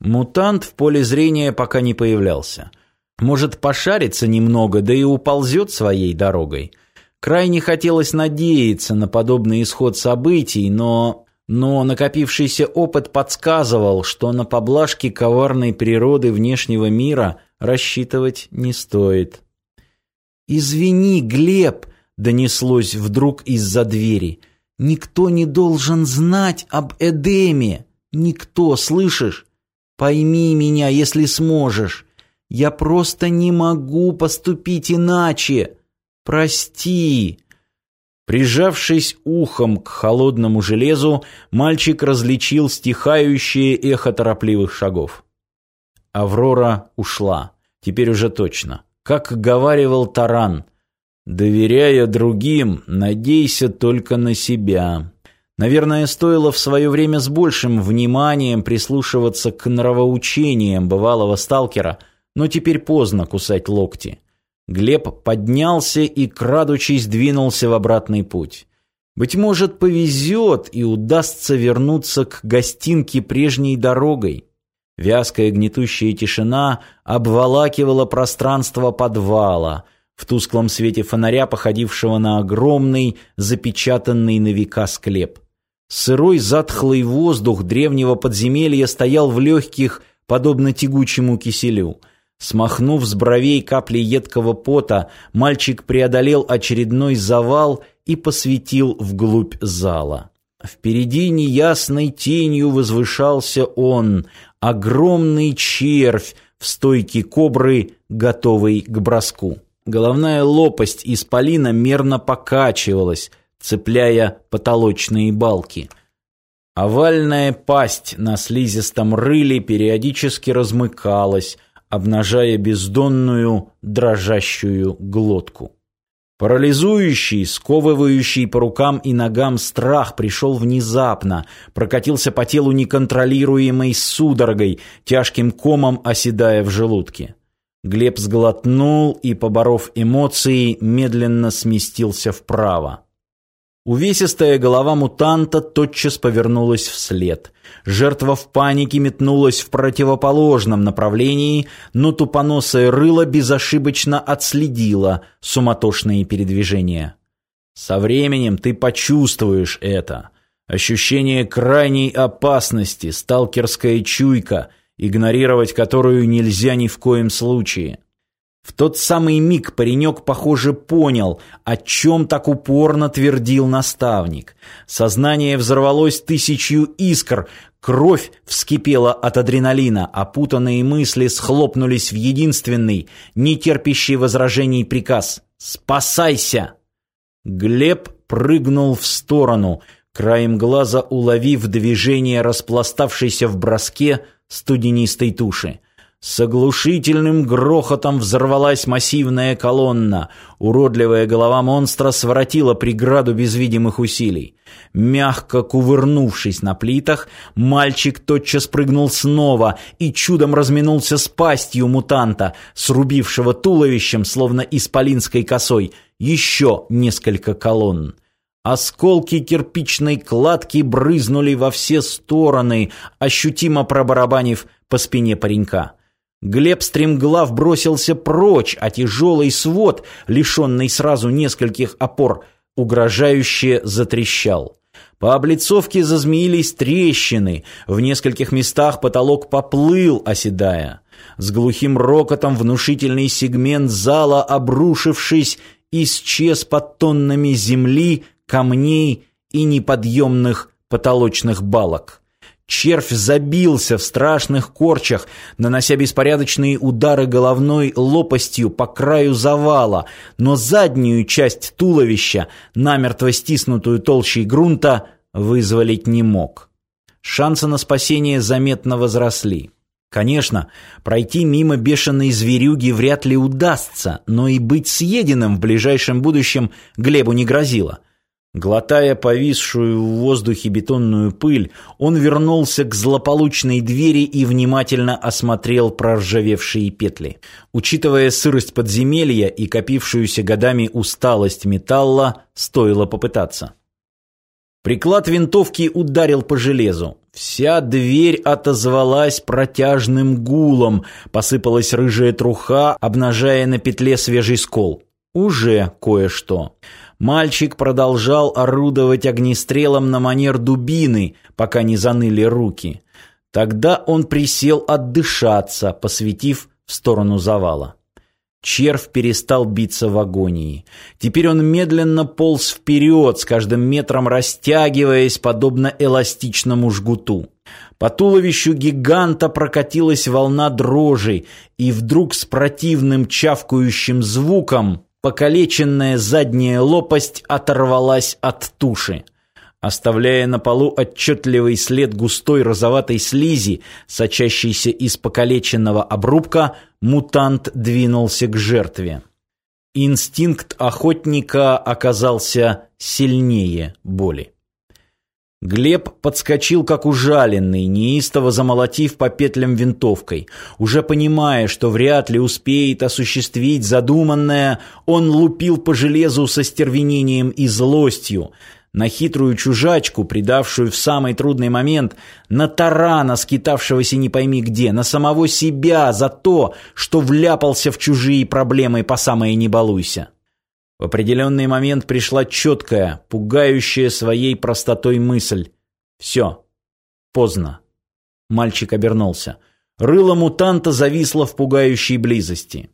Мутант в поле зрения пока не появлялся. Может, пошарится немного, да и уползет своей дорогой. Крайне хотелось надеяться на подобный исход событий, но... Но накопившийся опыт подсказывал, что на поблажки коварной природы внешнего мира рассчитывать не стоит. «Извини, Глеб!» — донеслось вдруг из-за двери. «Никто не должен знать об Эдеме! Никто, слышишь? Пойми меня, если сможешь. Я просто не могу поступить иначе. Прости!» Прижавшись ухом к холодному железу, мальчик различил стихающее эхо торопливых шагов. Аврора ушла. Теперь уже точно. Как говаривал Таран, «Доверяя другим, надейся только на себя». Наверное, стоило в свое время с большим вниманием прислушиваться к нравоучениям бывалого сталкера, но теперь поздно кусать локти. Глеб поднялся и, крадучись, двинулся в обратный путь. Быть может, повезет и удастся вернуться к гостинке прежней дорогой. Вязкая гнетущая тишина обволакивала пространство подвала, в тусклом свете фонаря, походившего на огромный, запечатанный на века склеп. Сырой затхлый воздух древнего подземелья стоял в легких, подобно тягучему киселю – Смахнув с бровей капли едкого пота, мальчик преодолел очередной завал и посветил вглубь зала. Впереди неясной тенью возвышался он, огромный червь в стойке кобры, готовый к броску. Головная лопасть исполина мерно покачивалась, цепляя потолочные балки. Овальная пасть на слизистом рыле периодически размыкалась, обнажая бездонную, дрожащую глотку. Парализующий, сковывающий по рукам и ногам страх пришел внезапно, прокатился по телу неконтролируемой судорогой, тяжким комом оседая в желудке. Глеб сглотнул и, поборов эмоции, медленно сместился вправо. Увесистая голова мутанта тотчас повернулась вслед. Жертва в панике метнулась в противоположном направлении, но тупоносое рыло безошибочно отследило суматошные передвижения. Со временем ты почувствуешь это. Ощущение крайней опасности, сталкерская чуйка, игнорировать которую нельзя ни в коем случае. В тот самый миг паренек, похоже, понял, о чем так упорно твердил наставник. Сознание взорвалось тысячью искр, кровь вскипела от адреналина, опутанные мысли схлопнулись в единственный, нетерпящий возражений приказ «Спасайся!». Глеб прыгнул в сторону, краем глаза уловив движение распластавшейся в броске студенистой туши. С оглушительным грохотом взорвалась массивная колонна. Уродливая голова монстра своротила преграду без видимых усилий. Мягко кувырнувшись на плитах, мальчик тотчас прыгнул снова и чудом разминулся с пастью мутанта, срубившего туловищем, словно исполинской косой, еще несколько колонн. Осколки кирпичной кладки брызнули во все стороны, ощутимо пробарабанив по спине паренька. Глеб стремглав бросился прочь, а тяжелый свод, лишенный сразу нескольких опор, угрожающе затрещал. По облицовке зазмеились трещины, в нескольких местах потолок поплыл, оседая. С глухим рокотом внушительный сегмент зала, обрушившись, исчез под тоннами земли, камней и неподъемных потолочных балок. Червь забился в страшных корчах, нанося беспорядочные удары головной лопастью по краю завала, но заднюю часть туловища, намертво стиснутую толщей грунта, вызволить не мог. Шансы на спасение заметно возросли. Конечно, пройти мимо бешеной зверюги вряд ли удастся, но и быть съеденным в ближайшем будущем Глебу не грозило – Глотая повисшую в воздухе бетонную пыль, он вернулся к злополучной двери и внимательно осмотрел проржавевшие петли. Учитывая сырость подземелья и копившуюся годами усталость металла, стоило попытаться. Приклад винтовки ударил по железу. Вся дверь отозвалась протяжным гулом, посыпалась рыжая труха, обнажая на петле свежий скол. Уже кое-что. Мальчик продолжал орудовать огнестрелом на манер дубины, пока не заныли руки. Тогда он присел отдышаться, посветив в сторону завала. Червь перестал биться в агонии. Теперь он медленно полз вперед, с каждым метром растягиваясь, подобно эластичному жгуту. По туловищу гиганта прокатилась волна дрожи, и вдруг с противным чавкающим звуком покалеченная задняя лопасть оторвалась от туши оставляя на полу отчетливый след густой розоватой слизи, сочащейся из покалеченного обрубка, мутант двинулся к жертве. Инстинкт охотника оказался сильнее боли. Глеб подскочил как ужаленный, неистово замолотив по петлям винтовкой. Уже понимая, что вряд ли успеет осуществить задуманное, он лупил по железу со стервенением и злостью, на хитрую чужачку, предавшую в самый трудный момент, на тарана, скитавшегося не пойми где, на самого себя за то, что вляпался в чужие проблемы по самое не балуйся. В определенный момент пришла четкая, пугающая своей простотой мысль. Все. Поздно. Мальчик обернулся. Рыло мутанта зависло в пугающей близости.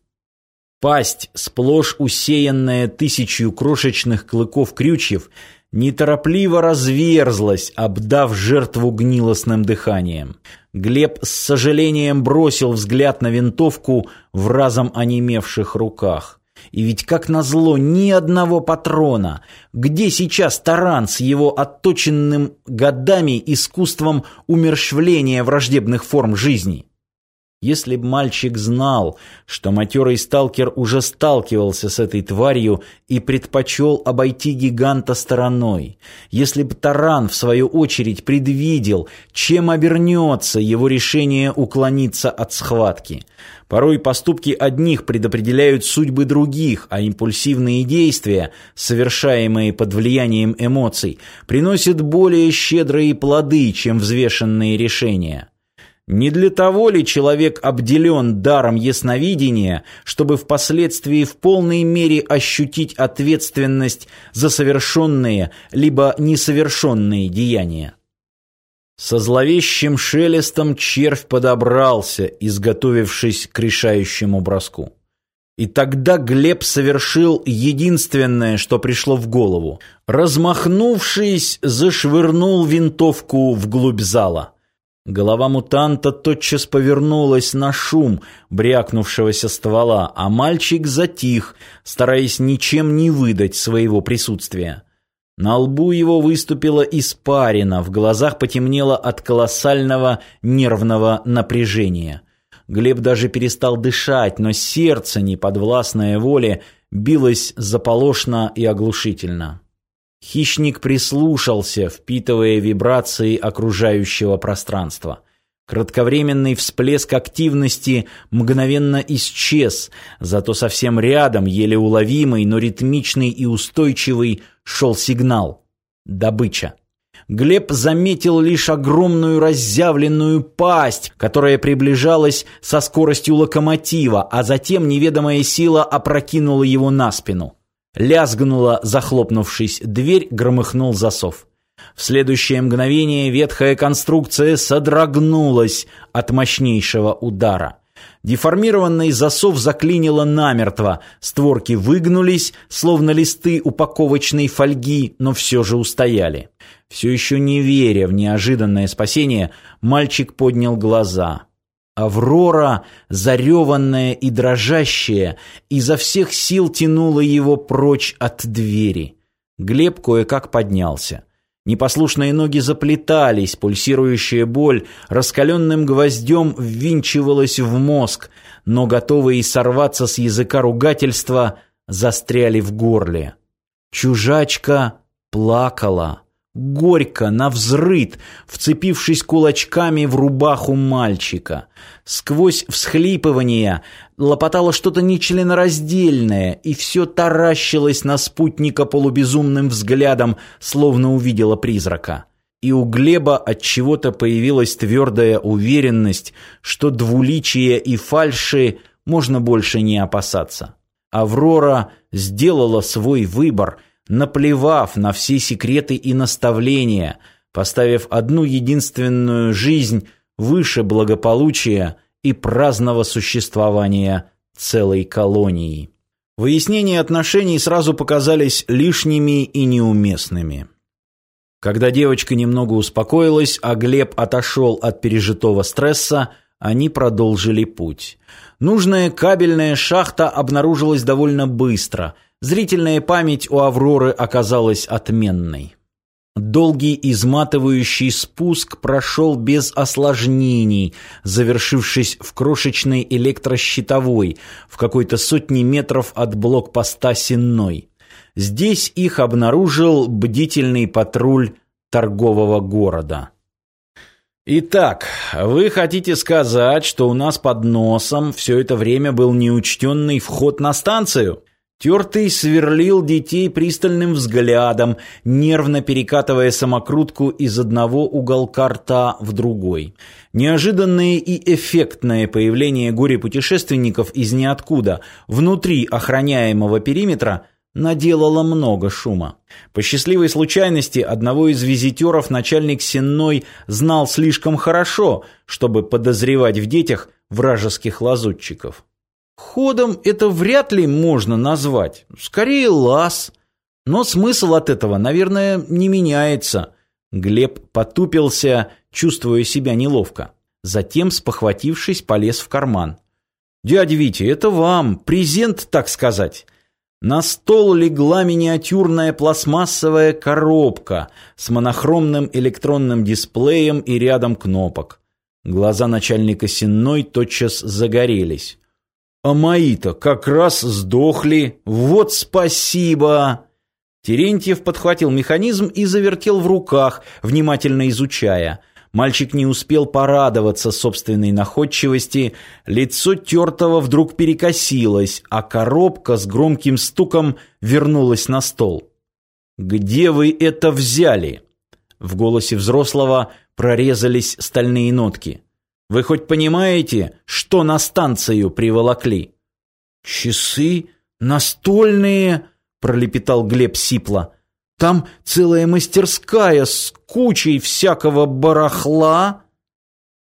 Пасть, сплошь усеянная тысячью крошечных клыков-крючьев, неторопливо разверзлась, обдав жертву гнилостным дыханием. Глеб с сожалением бросил взгляд на винтовку в разом онемевших руках. И ведь, как назло, ни одного патрона. Где сейчас таран с его отточенным годами искусством умерщвления враждебных форм жизни? Если б мальчик знал, что матерый сталкер уже сталкивался с этой тварью и предпочел обойти гиганта стороной, если б Таран, в свою очередь, предвидел, чем обернется его решение уклониться от схватки. Порой поступки одних предопределяют судьбы других, а импульсивные действия, совершаемые под влиянием эмоций, приносят более щедрые плоды, чем взвешенные решения. Не для того ли человек обделен даром ясновидения, чтобы впоследствии в полной мере ощутить ответственность за совершенные либо несовершенные деяния? Со зловещим шелестом червь подобрался, изготовившись к решающему броску. И тогда Глеб совершил единственное, что пришло в голову. Размахнувшись, зашвырнул винтовку вглубь зала. Голова мутанта тотчас повернулась на шум брякнувшегося ствола, а мальчик затих, стараясь ничем не выдать своего присутствия. На лбу его выступила испарина, в глазах потемнело от колоссального нервного напряжения. Глеб даже перестал дышать, но сердце, неподвластное воле, билось заполошно и оглушительно. Хищник прислушался, впитывая вибрации окружающего пространства. Кратковременный всплеск активности мгновенно исчез, зато совсем рядом, еле уловимый, но ритмичный и устойчивый, шел сигнал. Добыча. Глеб заметил лишь огромную разъявленную пасть, которая приближалась со скоростью локомотива, а затем неведомая сила опрокинула его на спину. Лязгнула, захлопнувшись, дверь громыхнул засов. В следующее мгновение ветхая конструкция содрогнулась от мощнейшего удара. Деформированный засов заклинило намертво, створки выгнулись, словно листы упаковочной фольги, но все же устояли. Все еще не веря в неожиданное спасение, мальчик поднял глаза. Аврора, зареванная и дрожащая, изо всех сил тянула его прочь от двери. Глеб кое-как поднялся. Непослушные ноги заплетались, пульсирующая боль раскаленным гвоздем ввинчивалась в мозг, но готовые сорваться с языка ругательства застряли в горле. Чужачка плакала горько, навзрыд, вцепившись кулачками в рубаху мальчика. Сквозь всхлипывания лопотало что-то нечленораздельное, и все таращилось на спутника полубезумным взглядом, словно увидела призрака. и у Глеба от чего-то появилась твердая уверенность, что двуличия и фальши можно больше не опасаться. Аврора сделала свой выбор, наплевав на все секреты и наставления, поставив одну единственную жизнь выше благополучия и праздного существования целой колонии. Выяснения отношений сразу показались лишними и неуместными. Когда девочка немного успокоилась, а Глеб отошел от пережитого стресса, они продолжили путь. Нужная кабельная шахта обнаружилась довольно быстро. Зрительная память у Авроры оказалась отменной. Долгий изматывающий спуск прошел без осложнений, завершившись в крошечной электрощитовой в какой-то сотни метров от блокпоста Сенной. Здесь их обнаружил бдительный патруль торгового города. Итак, вы хотите сказать, что у нас под носом все это время был неучтенный вход на станцию? Тертый сверлил детей пристальным взглядом, нервно перекатывая самокрутку из одного уголка рта в другой. Неожиданное и эффектное появление горе-путешественников из ниоткуда внутри охраняемого периметра – наделала много шума. По счастливой случайности одного из визитеров начальник Сенной знал слишком хорошо, чтобы подозревать в детях вражеских лазутчиков. Ходом это вряд ли можно назвать, скорее лаз. Но смысл от этого, наверное, не меняется. Глеб потупился, чувствуя себя неловко. Затем, спохватившись, полез в карман. «Дядя Витя, это вам, презент, так сказать. На стол легла миниатюрная пластмассовая коробка с монохромным электронным дисплеем и рядом кнопок. Глаза начальника Сенной тотчас загорелись. «А мои-то как раз сдохли! Вот спасибо!» Терентьев подхватил механизм и завертел в руках, внимательно изучая – Мальчик не успел порадоваться собственной находчивости, лицо тертого вдруг перекосилось, а коробка с громким стуком вернулась на стол. «Где вы это взяли?» В голосе взрослого прорезались стальные нотки. «Вы хоть понимаете, что на станцию приволокли?» «Часы? Настольные?» — пролепетал Глеб сипло. Там целая мастерская с кучей всякого барахла.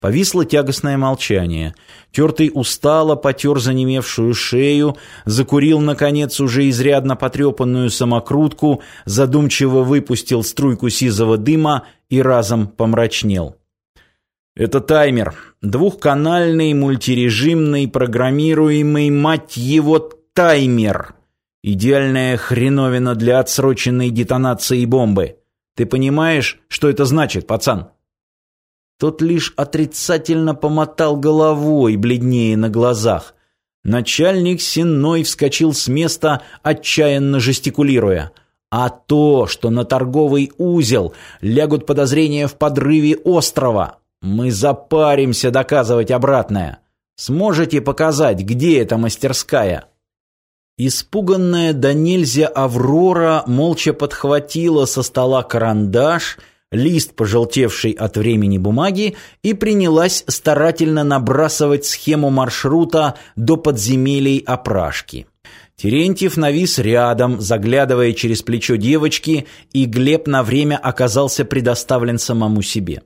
Повисло тягостное молчание. Тертый устало потер занемевшую шею, закурил, наконец, уже изрядно потрепанную самокрутку, задумчиво выпустил струйку сизого дыма и разом помрачнел. «Это таймер. Двухканальный, мультирежимный, программируемый, мать его, таймер!» Идеальная хреновина для отсроченной детонации бомбы. Ты понимаешь, что это значит, пацан? Тот лишь отрицательно помотал головой, бледнее на глазах. Начальник Сенной вскочил с места, отчаянно жестикулируя. А то, что на торговый узел лягут подозрения в подрыве острова, мы запаримся доказывать обратное. Сможете показать, где эта мастерская?» Испуганная до нельзя Аврора молча подхватила со стола карандаш, лист пожелтевший от времени бумаги и принялась старательно набрасывать схему маршрута до подземелий опрашки. Терентьев навис рядом, заглядывая через плечо девочки, и Глеб на время оказался предоставлен самому себе.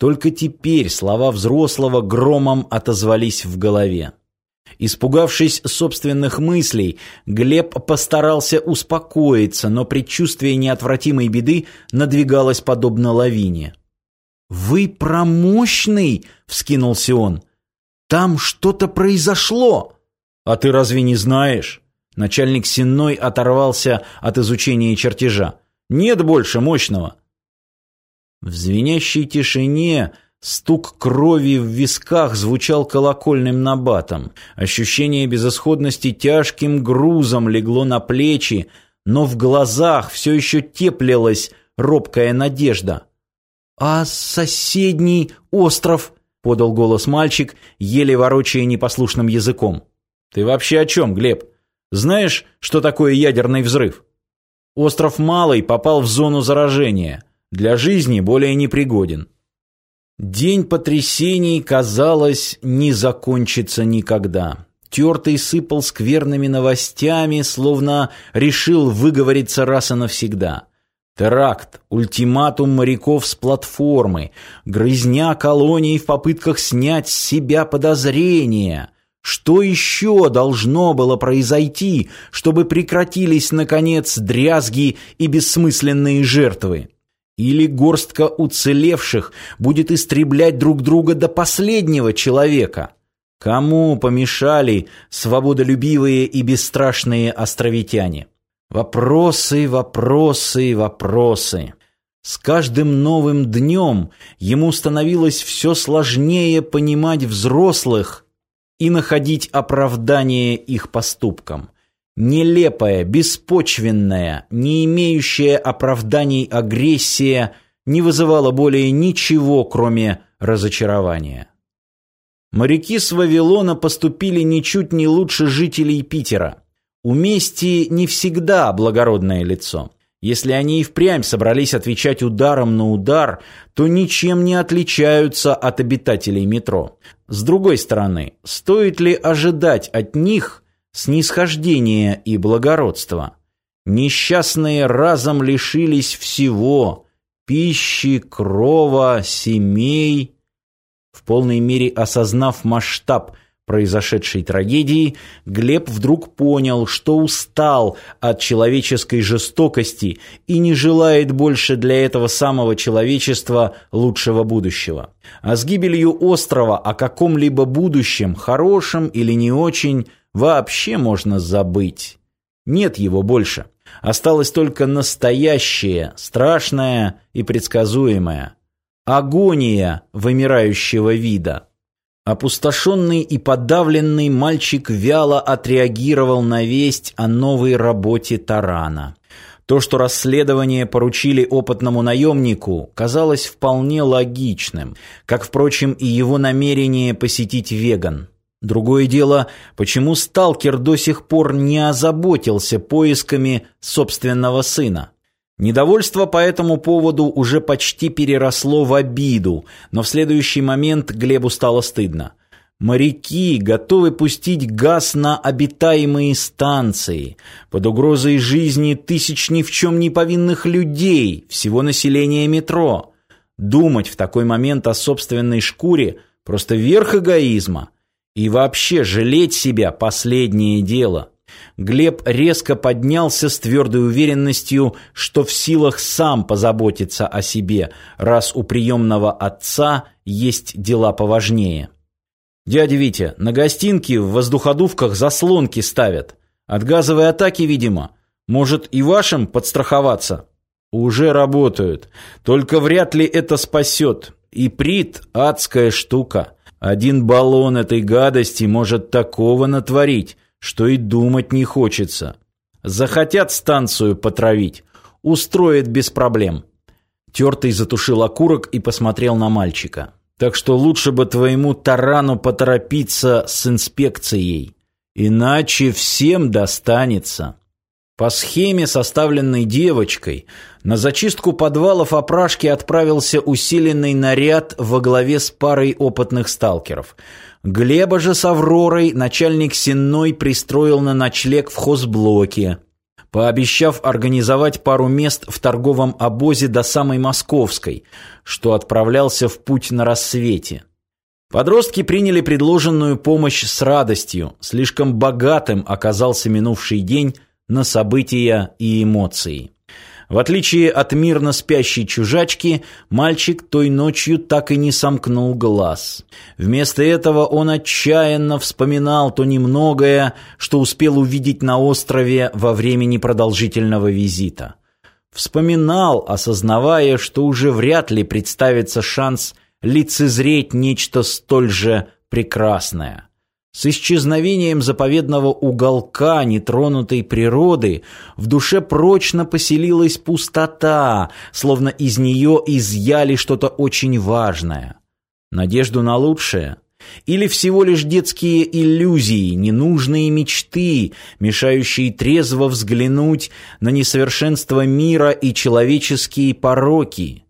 Только теперь слова взрослого громом отозвались в голове. Испугавшись собственных мыслей, Глеб постарался успокоиться, но предчувствие неотвратимой беды надвигалось подобно лавине. «Вы промощный!» — вскинулся он. «Там что-то произошло!» «А ты разве не знаешь?» Начальник Сенной оторвался от изучения чертежа. «Нет больше мощного!» В звенящей тишине Стук крови в висках звучал колокольным набатом. Ощущение безысходности тяжким грузом легло на плечи, но в глазах все еще теплилась робкая надежда. «А соседний остров?» — подал голос мальчик, еле ворочая непослушным языком. «Ты вообще о чем, Глеб? Знаешь, что такое ядерный взрыв?» Остров Малый попал в зону заражения. Для жизни более непригоден. День потрясений, казалось, не закончится никогда. Тертый сыпал скверными новостями, словно решил выговориться раз и навсегда. Теракт, ультиматум моряков с платформы, грызня колоний в попытках снять с себя подозрения. Что еще должно было произойти, чтобы прекратились, наконец, дрязги и бессмысленные жертвы? Или горстка уцелевших будет истреблять друг друга до последнего человека? Кому помешали свободолюбивые и бесстрашные островитяне? Вопросы, вопросы, вопросы. С каждым новым днем ему становилось все сложнее понимать взрослых и находить оправдание их поступкам. Нелепая, беспочвенная, не имеющая оправданий агрессия не вызывала более ничего, кроме разочарования. Моряки с Вавилона поступили ничуть не лучше жителей Питера. У мести не всегда благородное лицо. Если они и впрямь собрались отвечать ударом на удар, то ничем не отличаются от обитателей метро. С другой стороны, стоит ли ожидать от них снисхождения и благородства? Несчастные разом лишились всего – пищи, крова, семей. В полной мере осознав масштаб – произошедшей трагедии, Глеб вдруг понял, что устал от человеческой жестокости и не желает больше для этого самого человечества лучшего будущего. А с гибелью острова о каком-либо будущем, хорошем или не очень, вообще можно забыть. Нет его больше. Осталось только настоящее, страшное и предсказуемое. Агония вымирающего вида. Опустошенный и подавленный мальчик вяло отреагировал на весть о новой работе Тарана. То, что расследование поручили опытному наемнику, казалось вполне логичным, как, впрочем, и его намерение посетить веган. Другое дело, почему сталкер до сих пор не озаботился поисками собственного сына. Недовольство по этому поводу уже почти переросло в обиду, но в следующий момент Глебу стало стыдно. Моряки готовы пустить газ на обитаемые станции, под угрозой жизни тысяч ни в чем не повинных людей, всего населения метро. Думать в такой момент о собственной шкуре – просто верх эгоизма. И вообще жалеть себя – последнее дело. Глеб резко поднялся с твердой уверенностью, что в силах сам позаботиться о себе, раз у приемного отца есть дела поважнее. «Дядя Витя, на гостинке в воздуходувках заслонки ставят. От газовой атаки, видимо. Может, и вашим подстраховаться?» «Уже работают. Только вряд ли это спасет. И прит – адская штука. Один баллон этой гадости может такого натворить» что и думать не хочется. Захотят станцию потравить, устроят без проблем. Тертый затушил окурок и посмотрел на мальчика. Так что лучше бы твоему тарану поторопиться с инспекцией, иначе всем достанется. По схеме, составленной девочкой, на зачистку подвалов опрашки отправился усиленный наряд во главе с парой опытных сталкеров – Глеба же с Авророй начальник Сенной пристроил на ночлег в хозблоке, пообещав организовать пару мест в торговом обозе до самой Московской, что отправлялся в путь на рассвете. Подростки приняли предложенную помощь с радостью, слишком богатым оказался минувший день на события и эмоции. В отличие от мирно спящей чужачки, мальчик той ночью так и не сомкнул глаз. Вместо этого он отчаянно вспоминал то немногое, что успел увидеть на острове во время непродолжительного визита. Вспоминал, осознавая, что уже вряд ли представится шанс лицезреть нечто столь же прекрасное. С исчезновением заповедного уголка нетронутой природы в душе прочно поселилась пустота, словно из нее изъяли что-то очень важное. Надежду на лучшее Или всего лишь детские иллюзии, ненужные мечты, мешающие трезво взглянуть на несовершенство мира и человеческие пороки?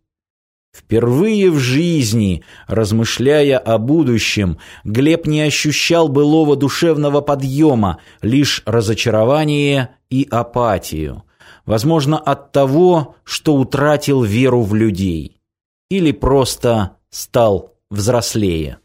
Впервые в жизни, размышляя о будущем, Глеб не ощущал былого душевного подъема, лишь разочарование и апатию. Возможно, от того, что утратил веру в людей. Или просто стал взрослее.